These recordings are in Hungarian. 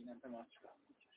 Yine temas çıkarmayacağız.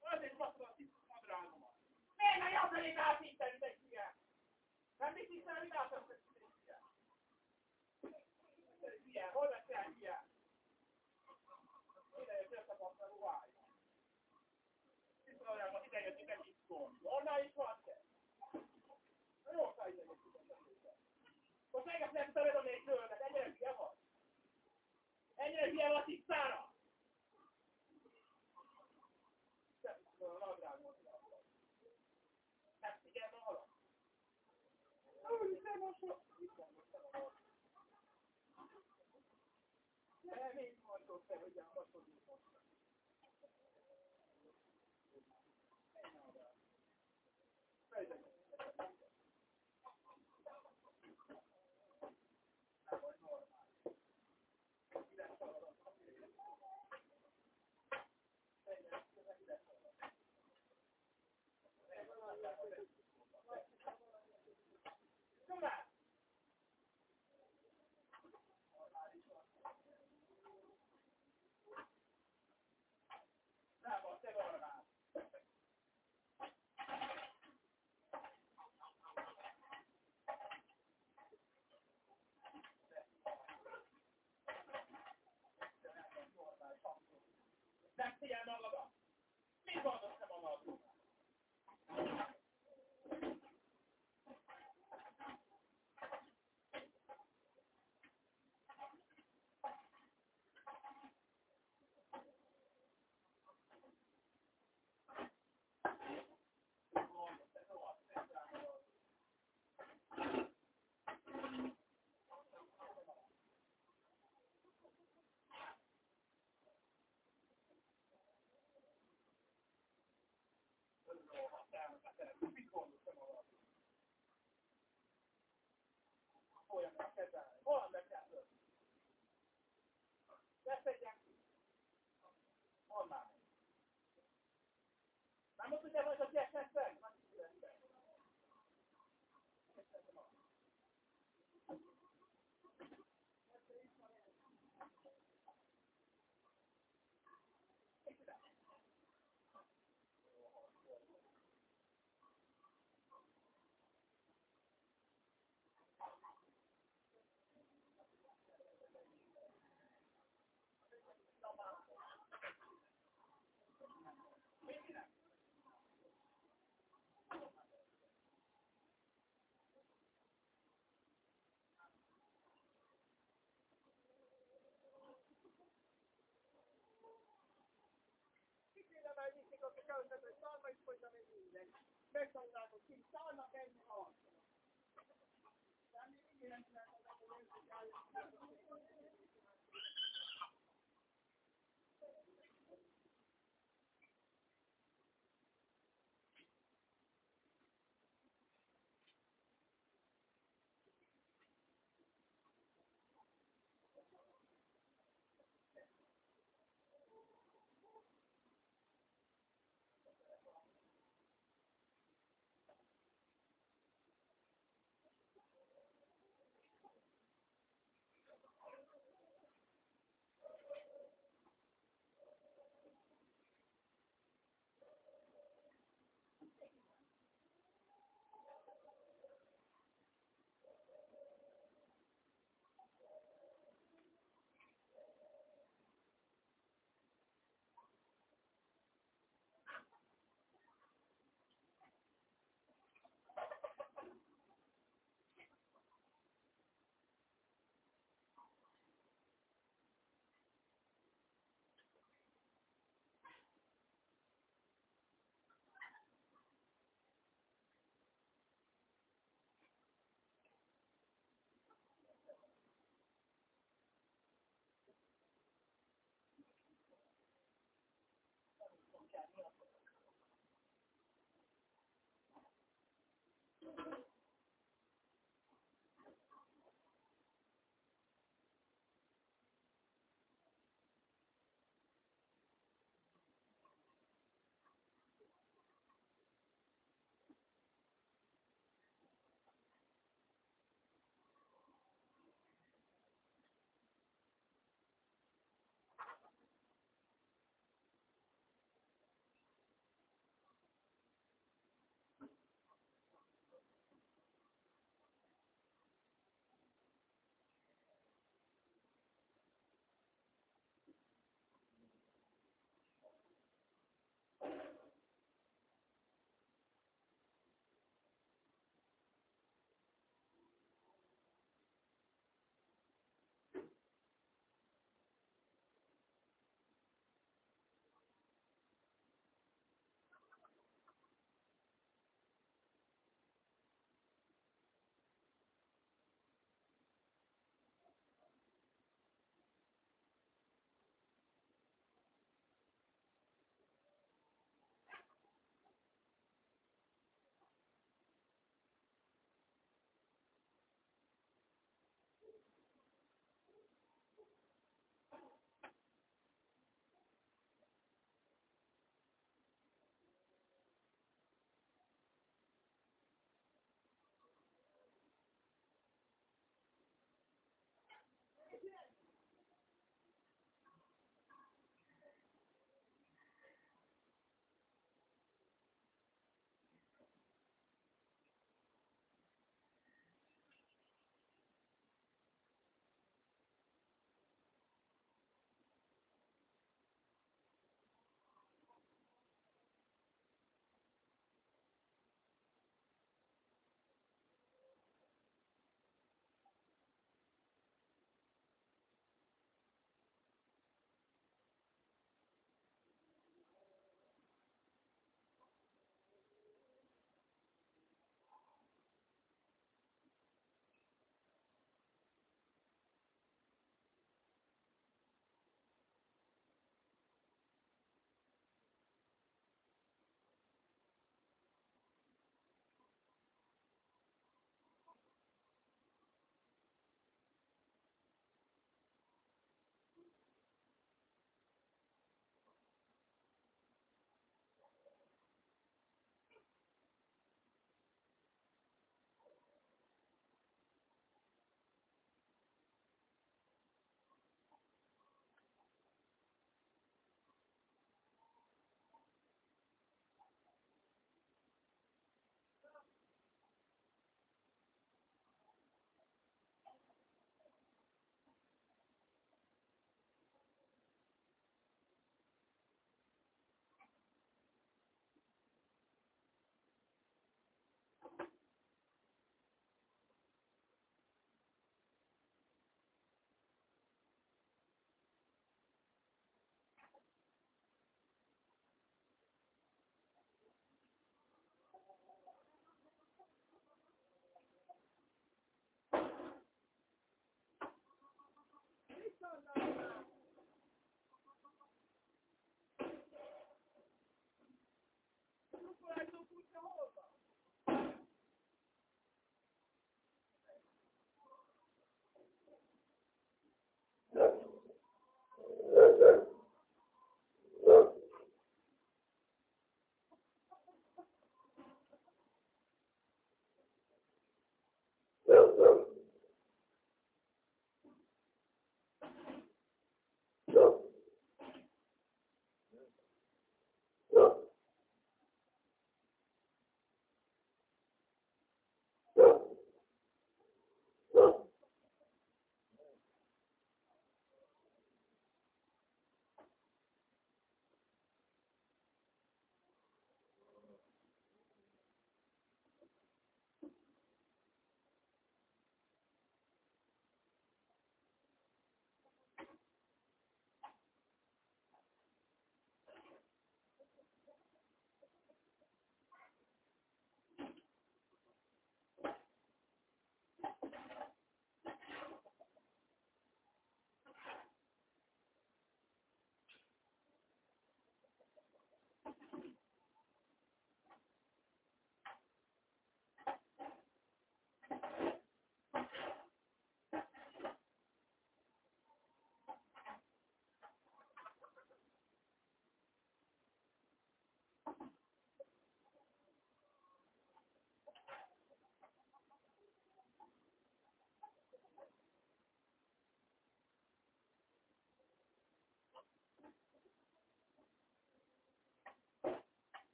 Az egy bassza a nadrágomat. Miért a jabbonik átítem egy ilyen? Nem mit hiszem, hogy átítem egy ilyen? Ez ilyen, hol lesz el ilyen? Ide jött összepassza ruhája. Tisztalajámat ide jött, ide mit szól. Onnan is van te. Jó, ha ide jött, ide jött. Most meg ezt nem szabadom még tőle. Ennyire hülye vagy tisztára? Nem, én mondom te, hogy a hatodik Megfigyelj magadat! Mit gondolsz te magadról? Mit gondolsz te magadról? Olyan meg kezelni. Hol meg kell ölni? Beszedjen ki. Honnan? Nem ott ugye vagy a gyerek meg? Nem először, hogy szalma is folytam egy minden. Megtanulják, hogy ki szalnak ennyi harcol. De mi mindig nem csináltak, hogy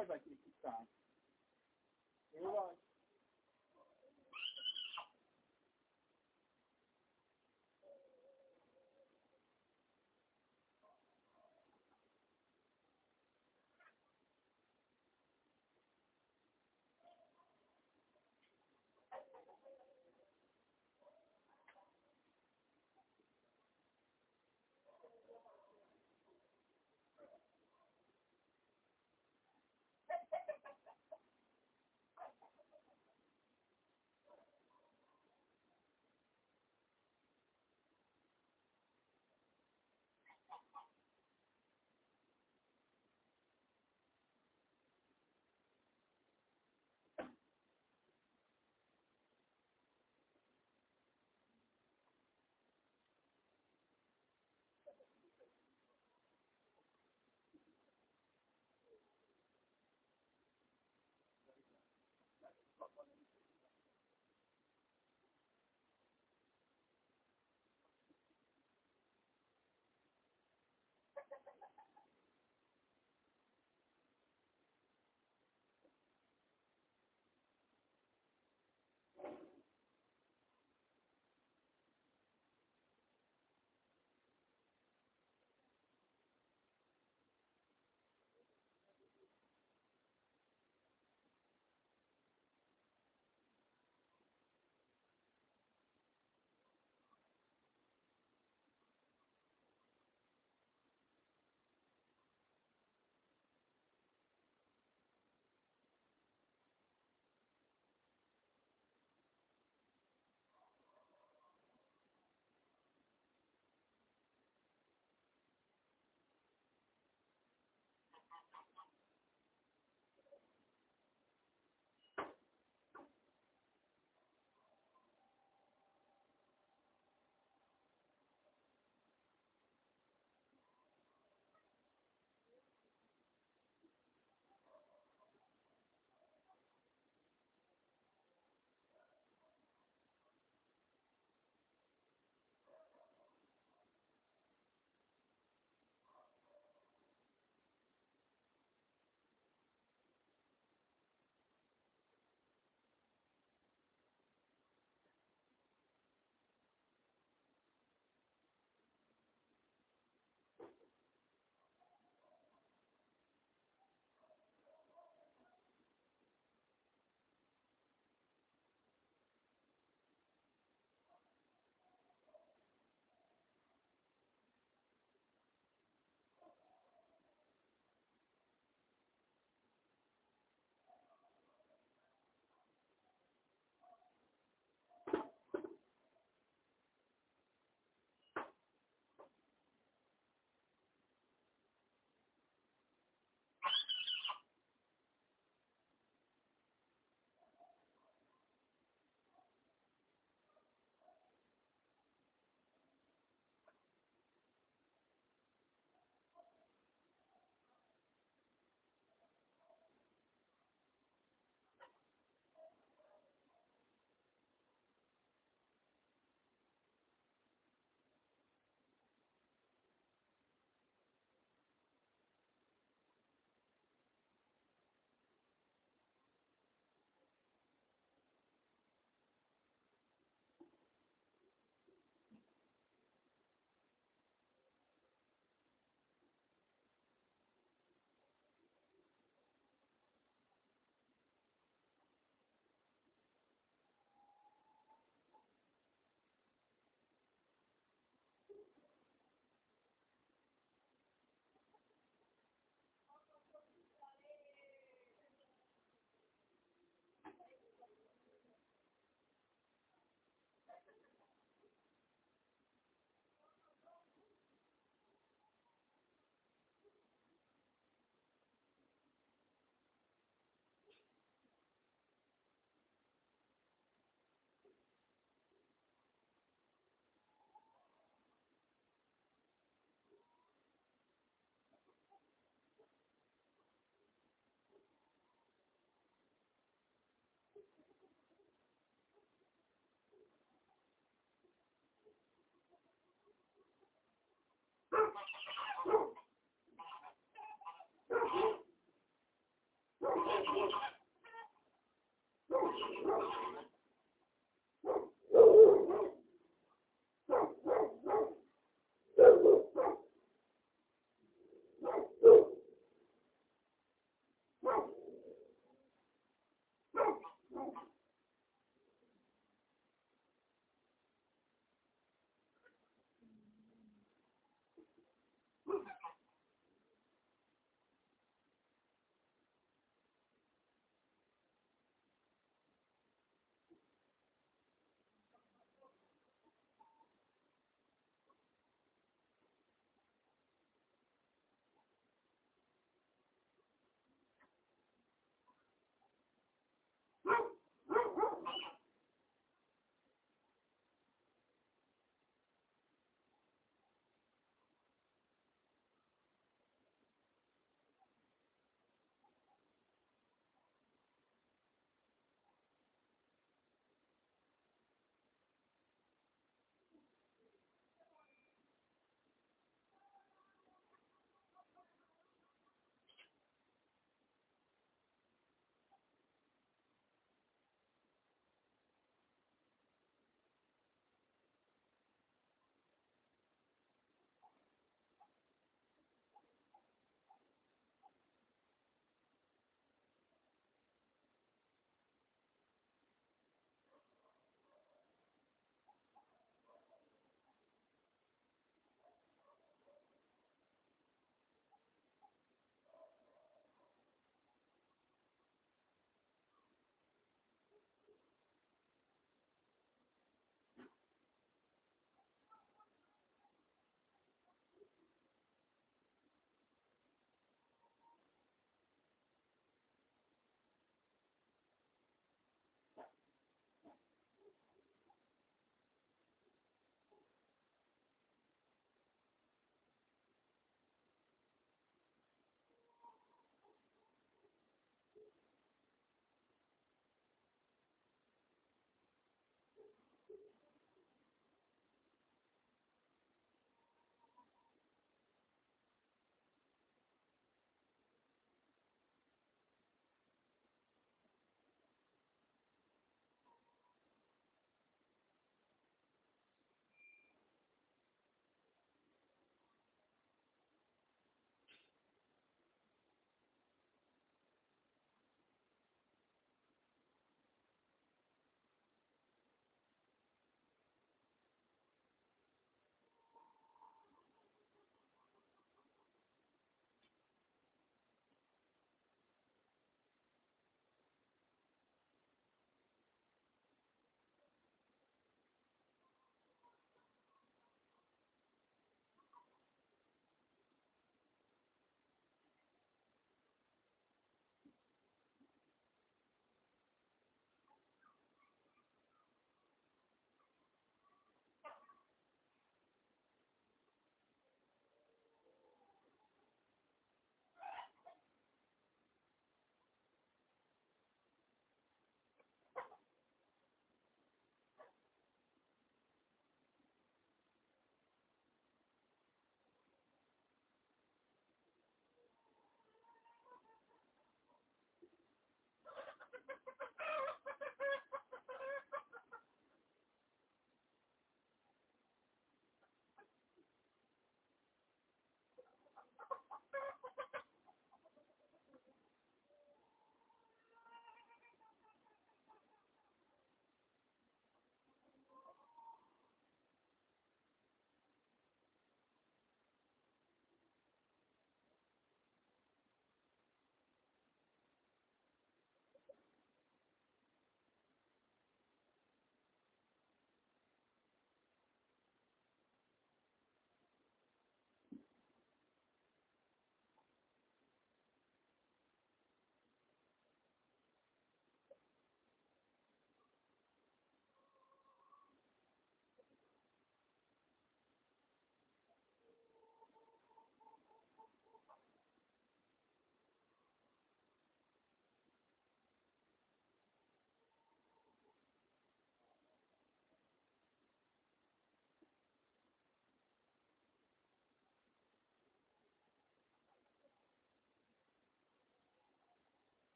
Hogy vagy tisztán? Jó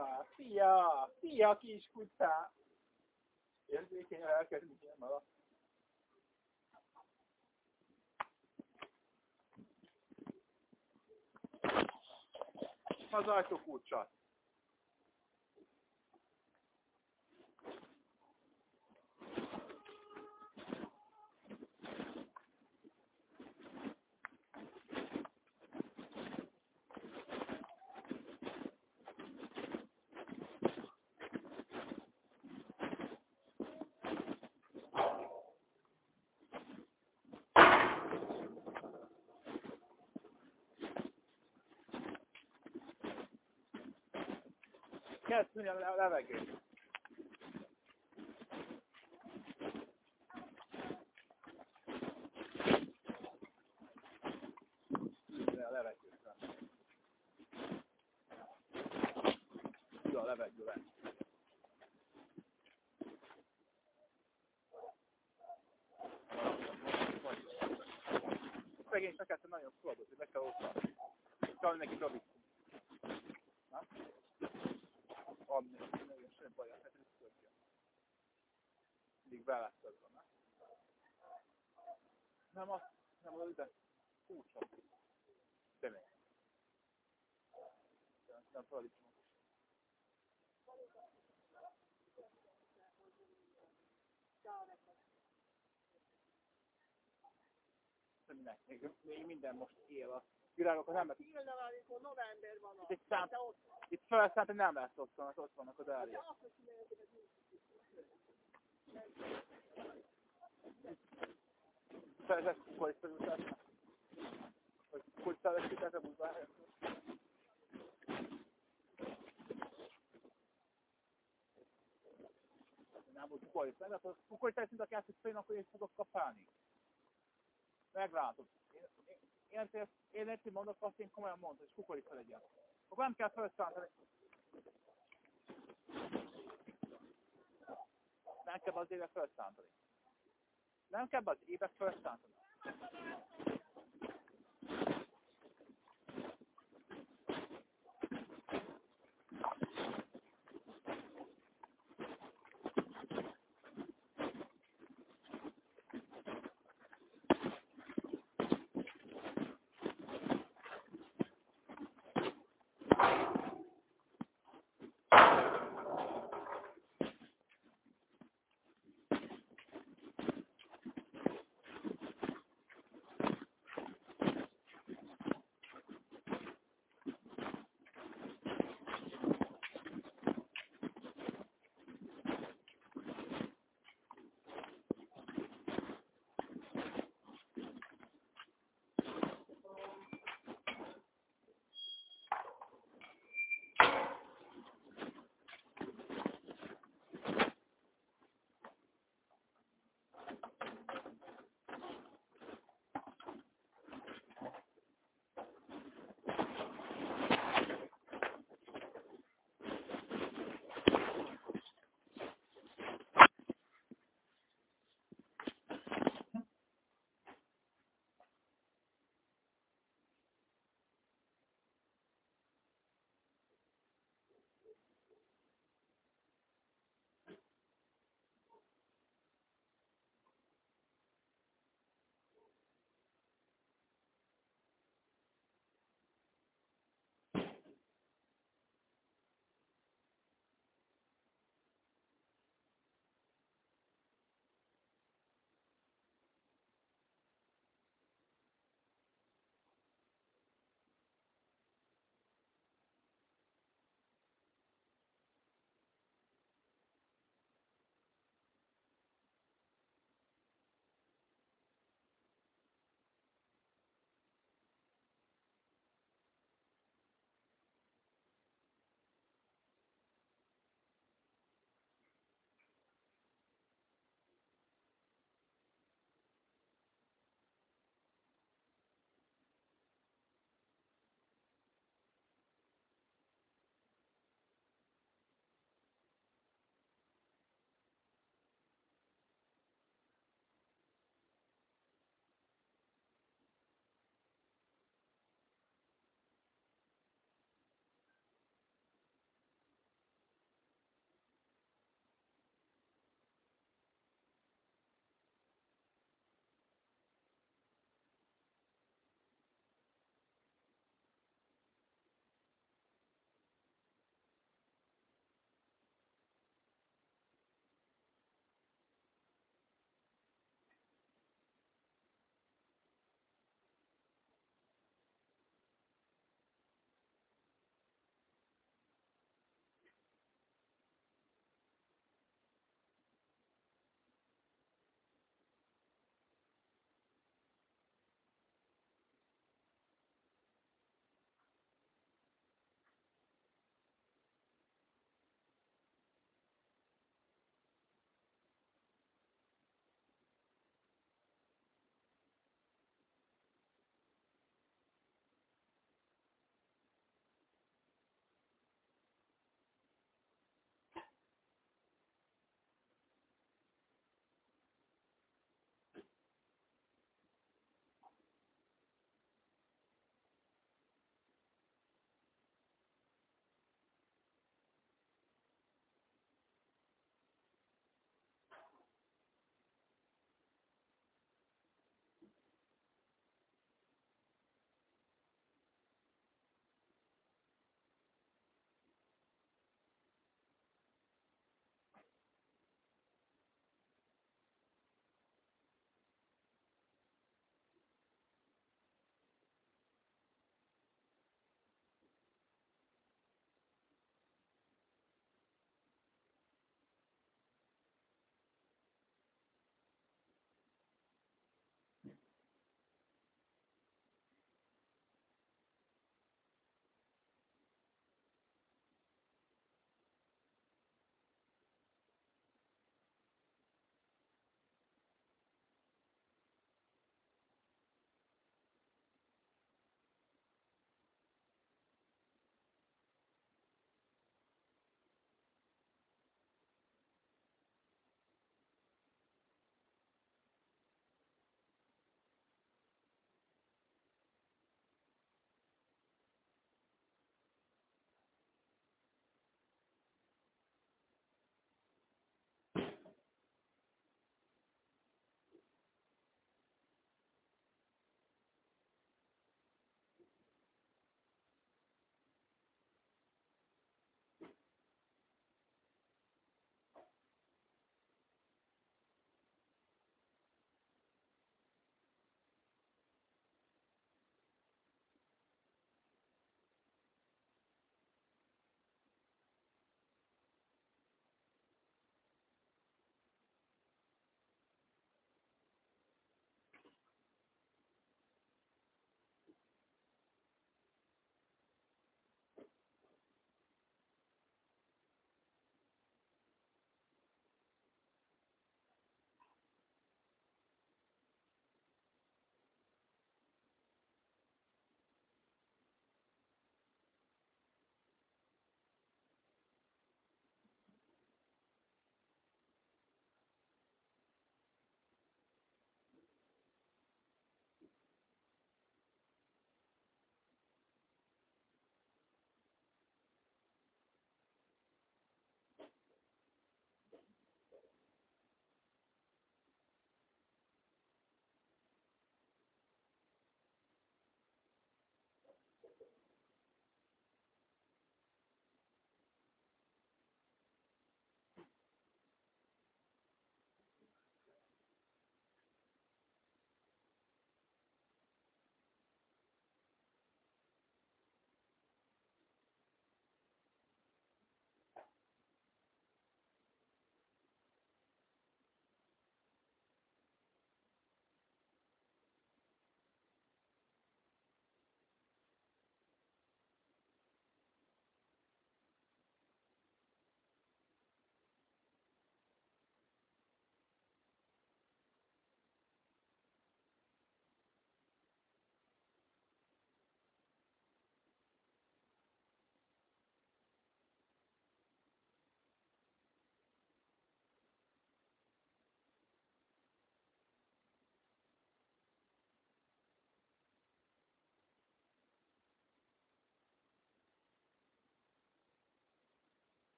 van? Szia! Szia, kis kutyá! Érzékenyen elkezdünk ilyen alatt. Az ajtókulcsat. Kezd tűnni a levegő. Tűnni a levegőre. Tűnni a levegőre. Szegény fekete nagyon szolgott, hogy be kell osztani. Kell neki Robi. adni, nagyon semmi baj, hát ez tudja. Ne? Nem azt, nem az ide. Kulcsom. Tényleg. Nem paradicsom. Minek? Még, még minden most él a virágok, nem lehet. Már, amikor november van. Itt, szám, itt felszállt, hogy nem lesz ott van, ott vannak a dália. Felzett Cioè, questa puntata questa puntata puntata andiamo su questo andato su quel testo che ha speno con il fuoco scappani. Reglato e nel mondo forse in come a monte su questo vediamo come anche a 60 nem kell az éve felszállni. Nem kell az éve felszállni.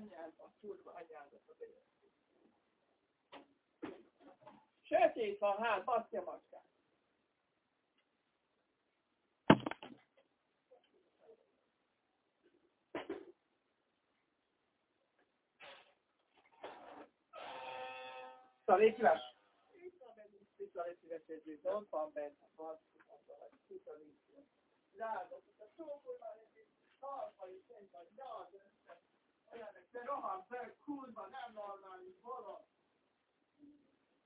Anyád, a kurva anyádat a Sötét van, hát, baszja magát. Szalékles? Itt van benne, itt van egy szívességű, ott van benne, van, itt van itt. Látom, a csókolva, talpa is, egy vagy, nyaz, olyanek, de rohan fel, kurva, nem normális, valami.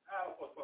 Állapot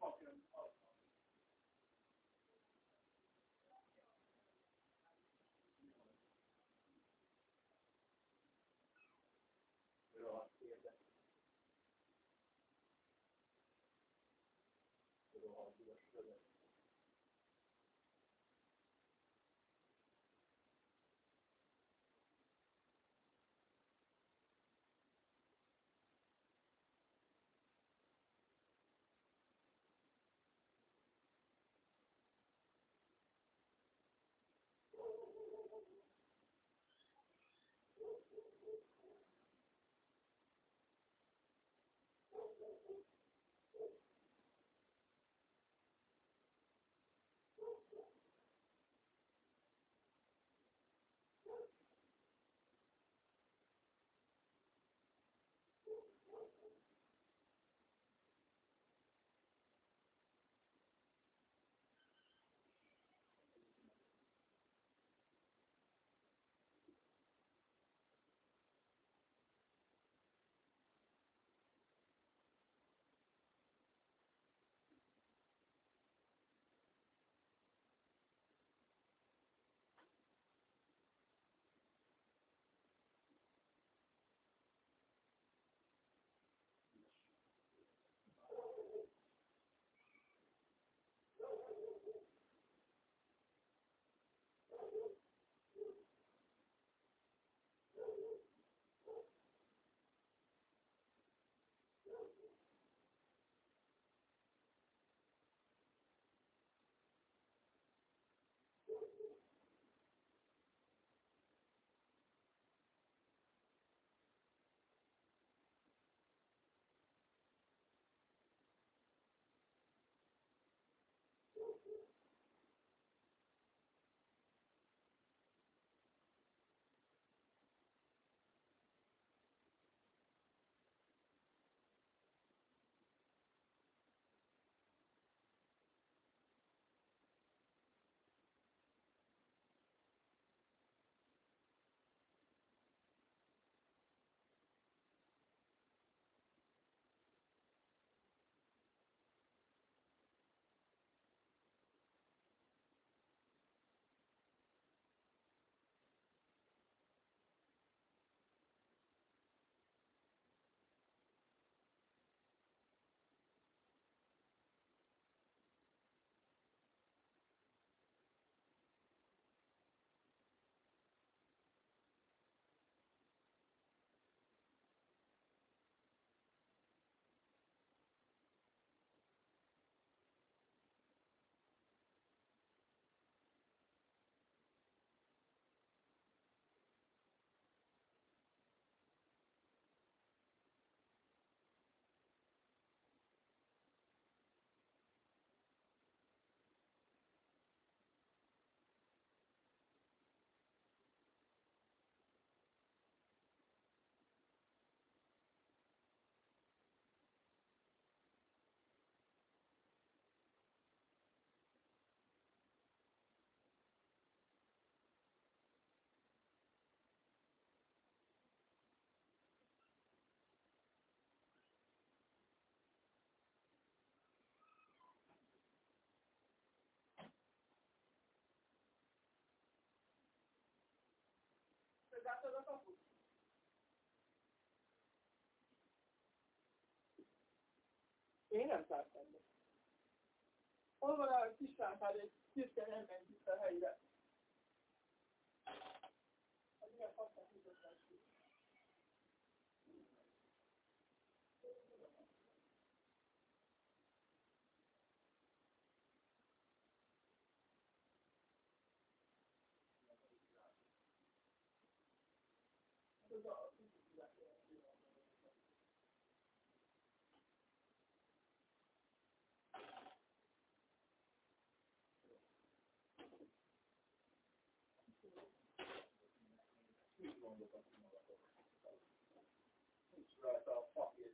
van. Én nem zártam be. A kis lámpád, egy szürke elment itt a helyre? Gondoltak magatok? Nincs rajta a papír.